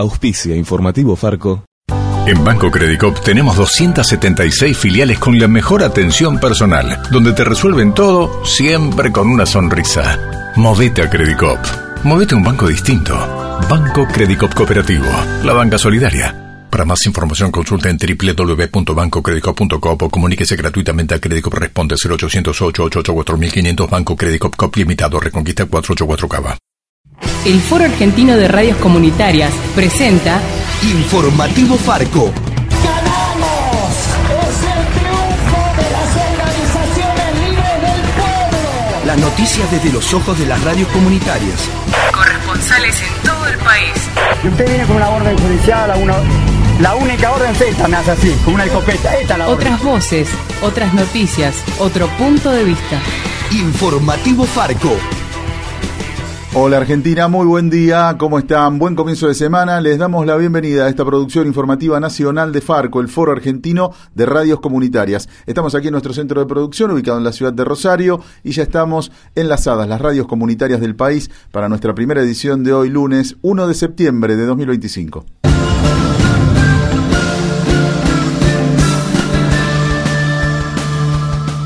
Auspicia Informativo Farco. En Banco Credicop tenemos 276 filiales con la mejor atención personal, donde te resuelven todo siempre con una sonrisa. Movete a Credicop. Movete a un banco distinto. Banco Credicop Cooperativo. La banca solidaria. Para más información consulta en www.bancocredicop.com o comuníquese gratuitamente a Credicop Responde 0800 888 4500 Banco Credicop Cop Limitado Reconquista 484 Cava. El Foro Argentino de Radios Comunitarias presenta Informativo Farco. ¡Ganamos! ¡Es el triunfo de las organizaciones libres del pueblo! Las noticias desde los ojos de las radios comunitarias. corresponsales en todo el país. Y usted viene con una orden judicial, una, la única orden es esta, me hace así, con una escopeta. Esta es la orden. Otras voces, otras noticias, otro punto de vista. Informativo Farco. Hola Argentina, muy buen día, ¿cómo están? Buen comienzo de semana. Les damos la bienvenida a esta producción informativa nacional de Farco, el Foro Argentino de Radios Comunitarias. Estamos aquí en nuestro centro de producción, ubicado en la ciudad de Rosario, y ya estamos enlazadas las radios comunitarias del país para nuestra primera edición de hoy, lunes 1 de septiembre de 2025.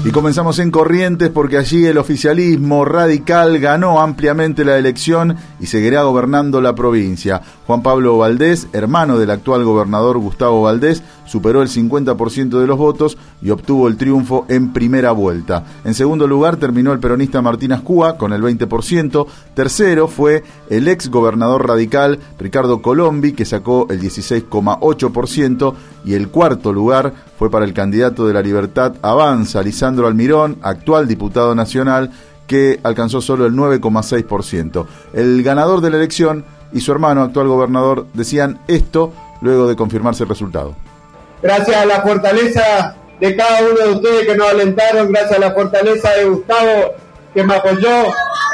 Y comenzamos en Corrientes porque allí el oficialismo radical ganó ampliamente la elección y seguirá gobernando la provincia. Juan Pablo Valdés, hermano del actual gobernador Gustavo Valdés, superó el 50% de los votos y obtuvo el triunfo en primera vuelta. En segundo lugar terminó el peronista Martín Ascúa con el 20%. Tercero fue el ex gobernador radical Ricardo Colombi que sacó el 16,8% y el cuarto lugar fue para el candidato de la Libertad Avanza, Lisandro Almirón, actual diputado nacional, que alcanzó solo el 9,6%. El ganador de la elección y su hermano, actual gobernador, decían esto luego de confirmarse el resultado. Gracias a la fortaleza de cada uno de ustedes que nos alentaron, gracias a la fortaleza de Gustavo que me apoyó,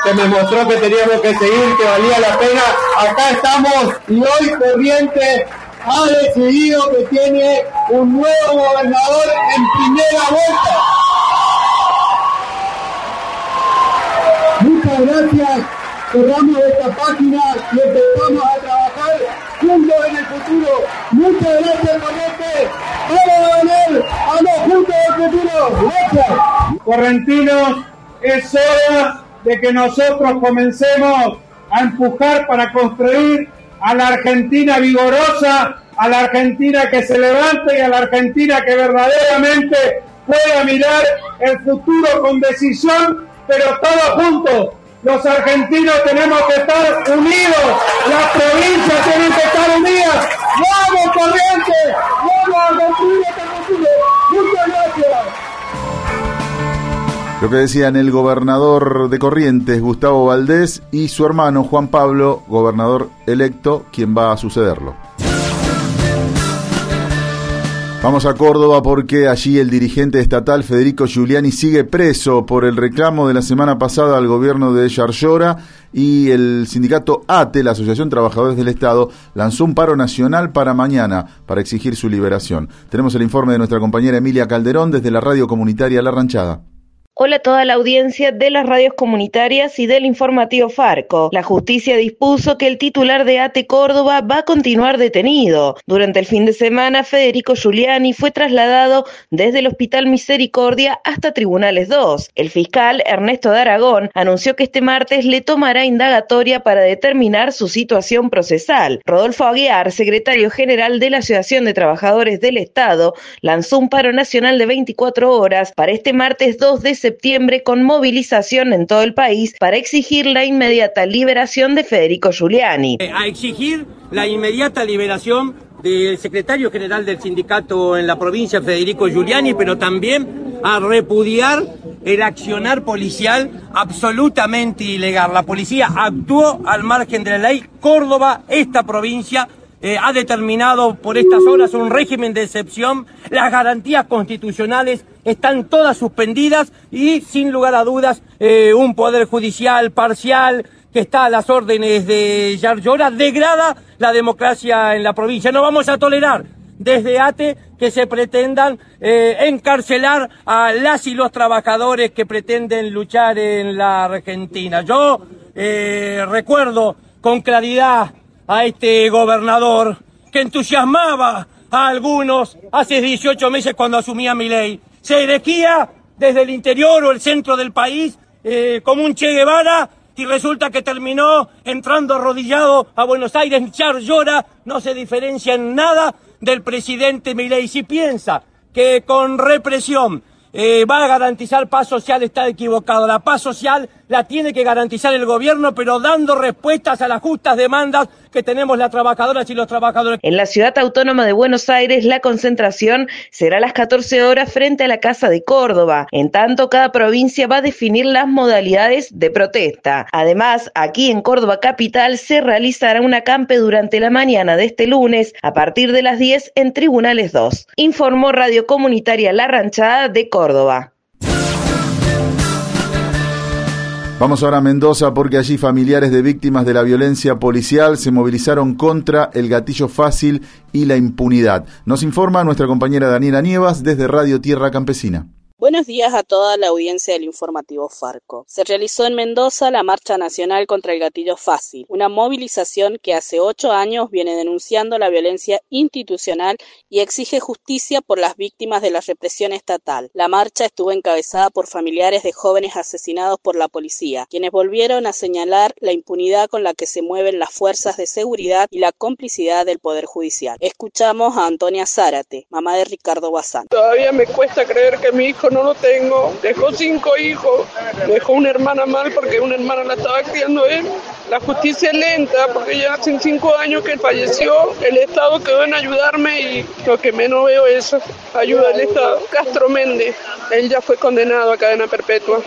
que me mostró que teníamos que seguir, que valía la pena. Acá estamos y hoy Corrientes ha decidido que tiene un nuevo gobernador en primera vuelta. Muchas gracias. Cerramos esta página y juntos en el futuro. Muchas gracias. Vamos a ganar. Juntos en el futuro. Gracias. Correntinos, es hora de que nosotros comencemos a empujar para construir a la Argentina vigorosa, a la Argentina que se levante y a la Argentina que verdaderamente pueda mirar el futuro con decisión, pero todos juntos. Los argentinos tenemos que estar unidos, las provincias tienen que estar unidas. ¡Vamos, Corrientes! ¡Vamos a construir futuro! ¡Muchas gracias! Lo que decían el gobernador de Corrientes, Gustavo Valdés, y su hermano Juan Pablo, gobernador electo, quien va a sucederlo. Vamos a Córdoba porque allí el dirigente estatal Federico Giuliani sigue preso por el reclamo de la semana pasada al gobierno de Yarlora y el sindicato ATE, la Asociación Trabajadores del Estado, lanzó un paro nacional para mañana para exigir su liberación. Tenemos el informe de nuestra compañera Emilia Calderón desde la radio comunitaria La Ranchada. Hola a toda la audiencia de las radios comunitarias y del informativo Farco. La justicia dispuso que el titular de ATE Córdoba va a continuar detenido. Durante el fin de semana, Federico Giuliani fue trasladado desde el Hospital Misericordia hasta Tribunales 2. El fiscal Ernesto de Aragón anunció que este martes le tomará indagatoria para determinar su situación procesal. Rodolfo Aguiar, secretario general de la Asociación de Trabajadores del Estado, lanzó un paro nacional de 24 horas para este martes 2 de septiembre con movilización en todo el país para exigir la inmediata liberación de Federico Giuliani. A exigir la inmediata liberación del secretario general del sindicato en la provincia, Federico Giuliani, pero también a repudiar el accionar policial absolutamente ilegal. La policía actuó al margen de la ley. Córdoba, esta provincia, eh, ha determinado por estas horas un régimen de excepción. Las garantías constitucionales están todas suspendidas y, sin lugar a dudas, eh, un poder judicial parcial que está a las órdenes de Yarlora degrada la democracia en la provincia. No vamos a tolerar desde ATE que se pretendan eh, encarcelar a las y los trabajadores que pretenden luchar en la Argentina. Yo recuerdo con claridad a este gobernador que entusiasmaba a algunos hace 18 meses cuando asumía mi ley. Se elegía desde el interior o el centro del país eh, como un Che Guevara y resulta que terminó entrando arrodillado a Buenos Aires. Char llora, no se diferencia en nada del presidente Milei. Si piensa que con represión eh, va a garantizar paz social, está equivocado. La paz social la tiene que garantizar el gobierno, pero dando respuestas a las justas demandas que tenemos las trabajadoras y los trabajadores. En la ciudad autónoma de Buenos Aires, la concentración será a las 14 horas frente a la Casa de Córdoba. En tanto, cada provincia va a definir las modalidades de protesta. Además, aquí en Córdoba Capital se realizará una campe durante la mañana de este lunes a partir de las 10 en Tribunales 2. Informó Radio Comunitaria La Ranchada de Córdoba. Vamos ahora a Mendoza porque allí familiares de víctimas de la violencia policial se movilizaron contra el gatillo fácil y la impunidad. Nos informa nuestra compañera Daniela Nievas desde Radio Tierra Campesina. Buenos días a toda la audiencia del informativo Farco. Se realizó en Mendoza la Marcha Nacional contra el Gatillo Fácil, una movilización que hace ocho años viene denunciando la violencia institucional y exige justicia por las víctimas de la represión estatal. La marcha estuvo encabezada por familiares de jóvenes asesinados por la policía, quienes volvieron a señalar la impunidad con la que se mueven las fuerzas de seguridad y la complicidad del Poder Judicial. Escuchamos a Antonia Zárate, mamá de Ricardo Bazán. Todavía me cuesta creer que mi hijo no lo tengo. Dejó cinco hijos, dejó una hermana mal porque una hermana la estaba criando él. La justicia es lenta porque ya hace cinco años que falleció. El Estado quedó en ayudarme y lo que menos veo es ayuda del Estado. Castro Méndez, él ya fue condenado a cadena perpetua.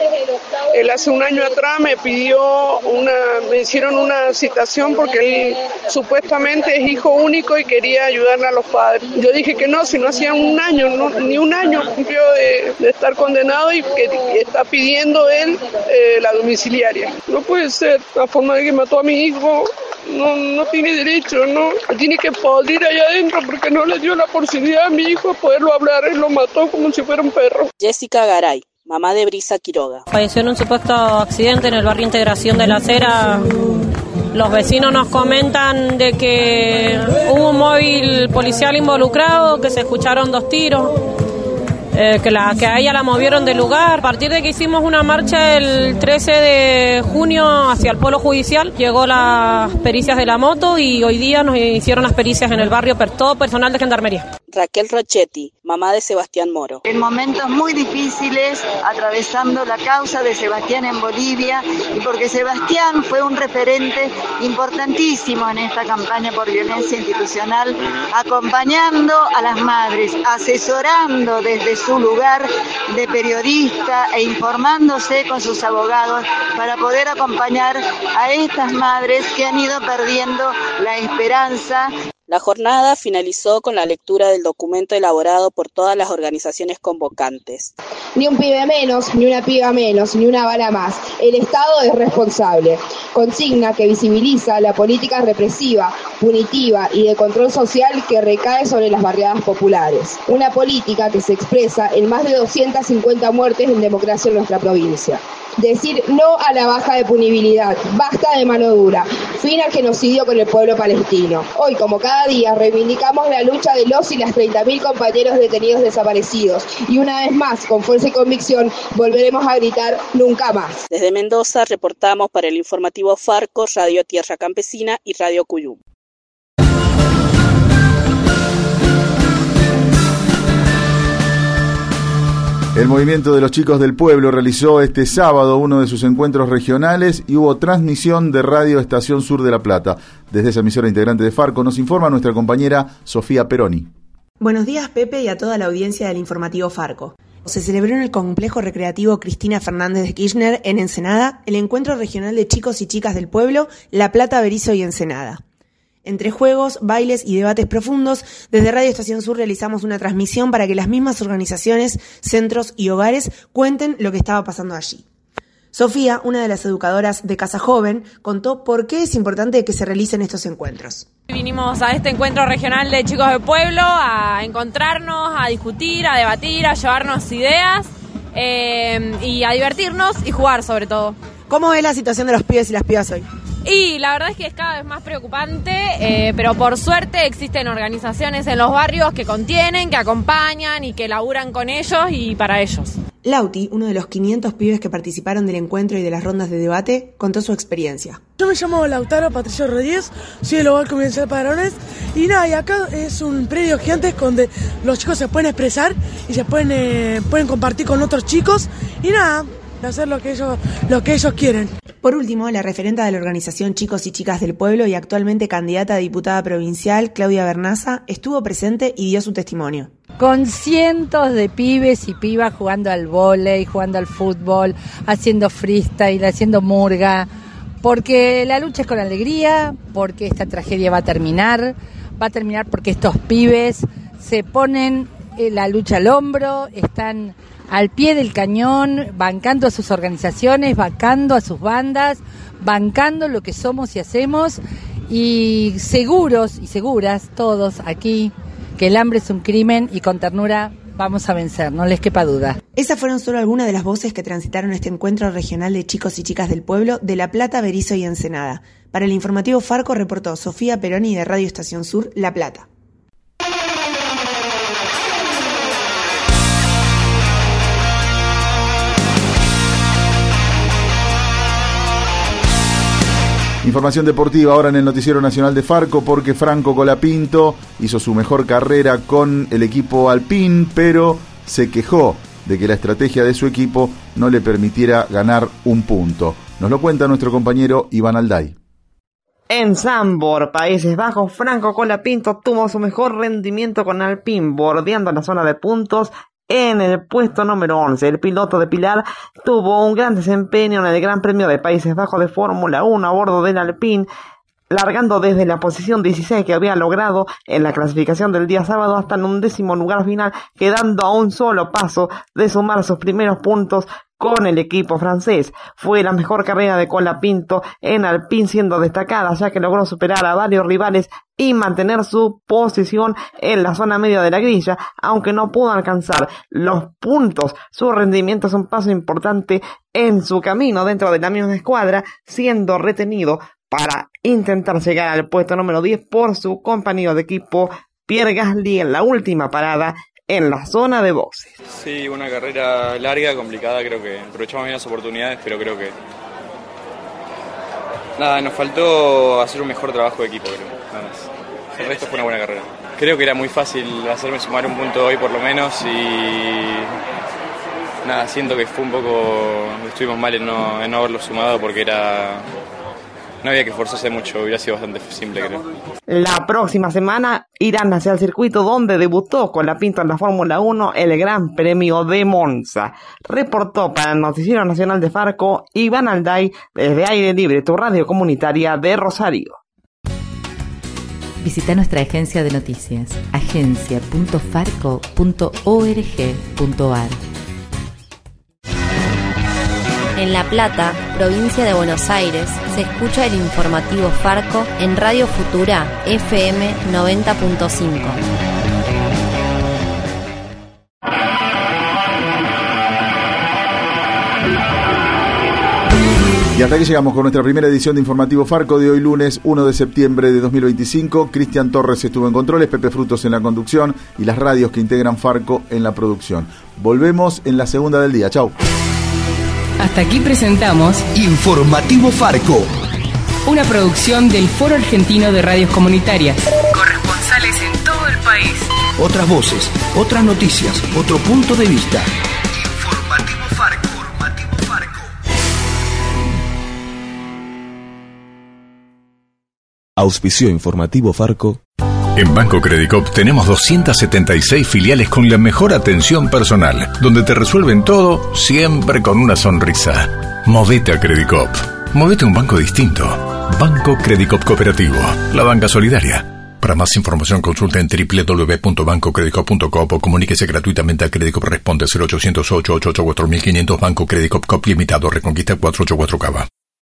Él hace un año atrás me pidió una, me hicieron una citación porque él supuestamente es hijo único y quería ayudarle a los padres. Yo dije que no, si no hacía un año, ni un año cumplió de, de estar condenado y que está pidiendo él eh, la domiciliaria. No puede ser la forma de que mató a mi hijo. No, no tiene derecho, no. Tiene que poder allá adentro porque no le dio la posibilidad a mi hijo de poderlo hablar. Él lo mató como si fuera un perro. Jessica Garay, mamá de Brisa Quiroga. Falleció en un supuesto accidente en el barrio Integración de la Cera. Los vecinos nos comentan de que hubo un móvil policial involucrado, que se escucharon dos tiros. Eh, que, la, que a ella la movieron del lugar. A partir de que hicimos una marcha el 13 de junio hacia el polo judicial, llegó las pericias de la moto y hoy día nos hicieron las pericias en el barrio, per todo personal de gendarmería. Raquel Rochetti, mamá de Sebastián Moro. En momentos muy difíciles, atravesando la causa de Sebastián en Bolivia, y porque Sebastián fue un referente importantísimo en esta campaña por violencia institucional, acompañando a las madres, asesorando desde su lugar de periodista e informándose con sus abogados para poder acompañar a estas madres que han ido perdiendo la esperanza la jornada finalizó con la lectura del documento elaborado por todas las organizaciones convocantes. Ni un pibe menos, ni una piba menos, ni una bala más. El Estado es responsable. Consigna que visibiliza la política represiva, punitiva y de control social que recae sobre las barriadas populares. Una política que se expresa en más de 250 muertes en democracia en nuestra provincia. Decir no a la baja de punibilidad, basta de mano dura, fin al genocidio con el pueblo palestino. Hoy, como cada día, reivindicamos la lucha de los y las 30.000 compañeros detenidos desaparecidos y una vez más, con fuerza y convicción, volveremos a gritar nunca más. Desde Mendoza reportamos para el informativo Farco, Radio Tierra Campesina y Radio Cuyú. El movimiento de los chicos del pueblo realizó este sábado uno de sus encuentros regionales y hubo transmisión de Radio Estación Sur de La Plata. Desde esa emisora integrante de Farco nos informa nuestra compañera Sofía Peroni. Buenos días Pepe y a toda la audiencia del informativo Farco. Se celebró en el complejo recreativo Cristina Fernández de Kirchner en Ensenada el encuentro regional de chicos y chicas del pueblo La Plata, Berizo y Ensenada. Entre juegos, bailes y debates profundos, desde Radio Estación Sur realizamos una transmisión para que las mismas organizaciones, centros y hogares cuenten lo que estaba pasando allí. Sofía, una de las educadoras de Casa Joven, contó por qué es importante que se realicen estos encuentros. Vinimos a este encuentro regional de chicos del pueblo a encontrarnos, a discutir, a debatir, a llevarnos ideas eh, y a divertirnos y jugar sobre todo. ¿Cómo es la situación de los pibes y las pibas hoy? Y la verdad es que es cada vez más preocupante, eh, pero por suerte existen organizaciones en los barrios que contienen, que acompañan y que laburan con ellos y para ellos. Lauti, uno de los 500 pibes que participaron del encuentro y de las rondas de debate, contó su experiencia. Yo me llamo Lautaro Patricio Rodríguez, soy del Hogar Comercial Padrones y nada, y acá es un predio gigante donde los chicos se pueden expresar y se pueden, eh, pueden compartir con otros chicos y nada, de hacer lo que ellos, lo que ellos quieren. Por último, la referenta de la organización Chicos y Chicas del Pueblo y actualmente candidata a diputada provincial, Claudia Bernaza, estuvo presente y dio su testimonio. Con cientos de pibes y pibas jugando al vóley, jugando al fútbol, haciendo freestyle, haciendo murga, porque la lucha es con alegría, porque esta tragedia va a terminar, va a terminar porque estos pibes se ponen eh, la lucha al hombro, están al pie del cañón, bancando a sus organizaciones, bancando a sus bandas, bancando lo que somos y hacemos y seguros y seguras todos aquí que el hambre es un crimen y con ternura vamos a vencer, no les quepa duda. Esas fueron solo algunas de las voces que transitaron este encuentro regional de chicos y chicas del pueblo de La Plata, Berizo y Ensenada. Para el informativo Farco reportó Sofía Peroni de Radio Estación Sur, La Plata. Información deportiva ahora en el Noticiero Nacional de Farco porque Franco Colapinto hizo su mejor carrera con el equipo Alpín, pero se quejó de que la estrategia de su equipo no le permitiera ganar un punto. Nos lo cuenta nuestro compañero Iván Alday. En Zambor, Países Bajos, Franco Colapinto tuvo su mejor rendimiento con Alpine, bordeando la zona de puntos en el puesto número 11. El piloto de Pilar tuvo un gran desempeño en el Gran Premio de Países Bajos de Fórmula 1 a bordo del Alpine largando desde la posición 16 que había logrado en la clasificación del día sábado hasta en un décimo lugar final, quedando a un solo paso de sumar sus primeros puntos con el equipo francés. Fue la mejor carrera de Colapinto en Alpine siendo destacada ya que logró superar a varios rivales y mantener su posición en la zona media de la grilla, aunque no pudo alcanzar los puntos. Su rendimiento es un paso importante en su camino dentro de la misma escuadra, siendo retenido para intentar llegar al puesto número 10 por su compañero de equipo Pierre Gasly en la última parada en la zona de boxes. Sí, una carrera larga, complicada, creo que aprovechamos bien las oportunidades, pero creo que... Nada, nos faltó hacer un mejor trabajo de equipo, creo, nada más. El resto fue una buena carrera. Creo que era muy fácil hacerme sumar un punto hoy por lo menos y... Nada, siento que fue un poco... Estuvimos mal en no, en no haberlo sumado porque era no había que esforzarse mucho, hubiera sido bastante simple, creo. La próxima semana irán hacia el circuito donde debutó con la pinta en la Fórmula 1 el Gran Premio de Monza. Reportó para el Noticiero Nacional de Farco Iván Alday desde Aire Libre, tu radio comunitaria de Rosario. Visita nuestra agencia de noticias, agencia.farco.org.ar. En La Plata, provincia de Buenos Aires, se escucha el informativo Farco en Radio Futura FM 90.5. Y hasta aquí llegamos con nuestra primera edición de Informativo Farco de hoy lunes 1 de septiembre de 2025. Cristian Torres estuvo en controles, Pepe Frutos en la conducción y las radios que integran Farco en la producción. Volvemos en la segunda del día. Chau. Hasta aquí presentamos Informativo Farco. Una producción del Foro Argentino de Radios Comunitarias. Corresponsales en todo el país. Otras voces, otras noticias, otro punto de vista. Informativo Farco. Informativo Farco. Auspicio informativo Farco. En Banco Credicop tenemos 276 filiales con la mejor atención personal, donde te resuelven todo siempre con una sonrisa. Movete a Credicop. Movete a un banco distinto. Banco Credicop Cooperativo. La banca solidaria. Para más información consulta en www.bancocredicop.com o comuníquese gratuitamente a Credicop Responde 0800 888 4500 Banco Credicop Cop Limitado Reconquista 484 Cava.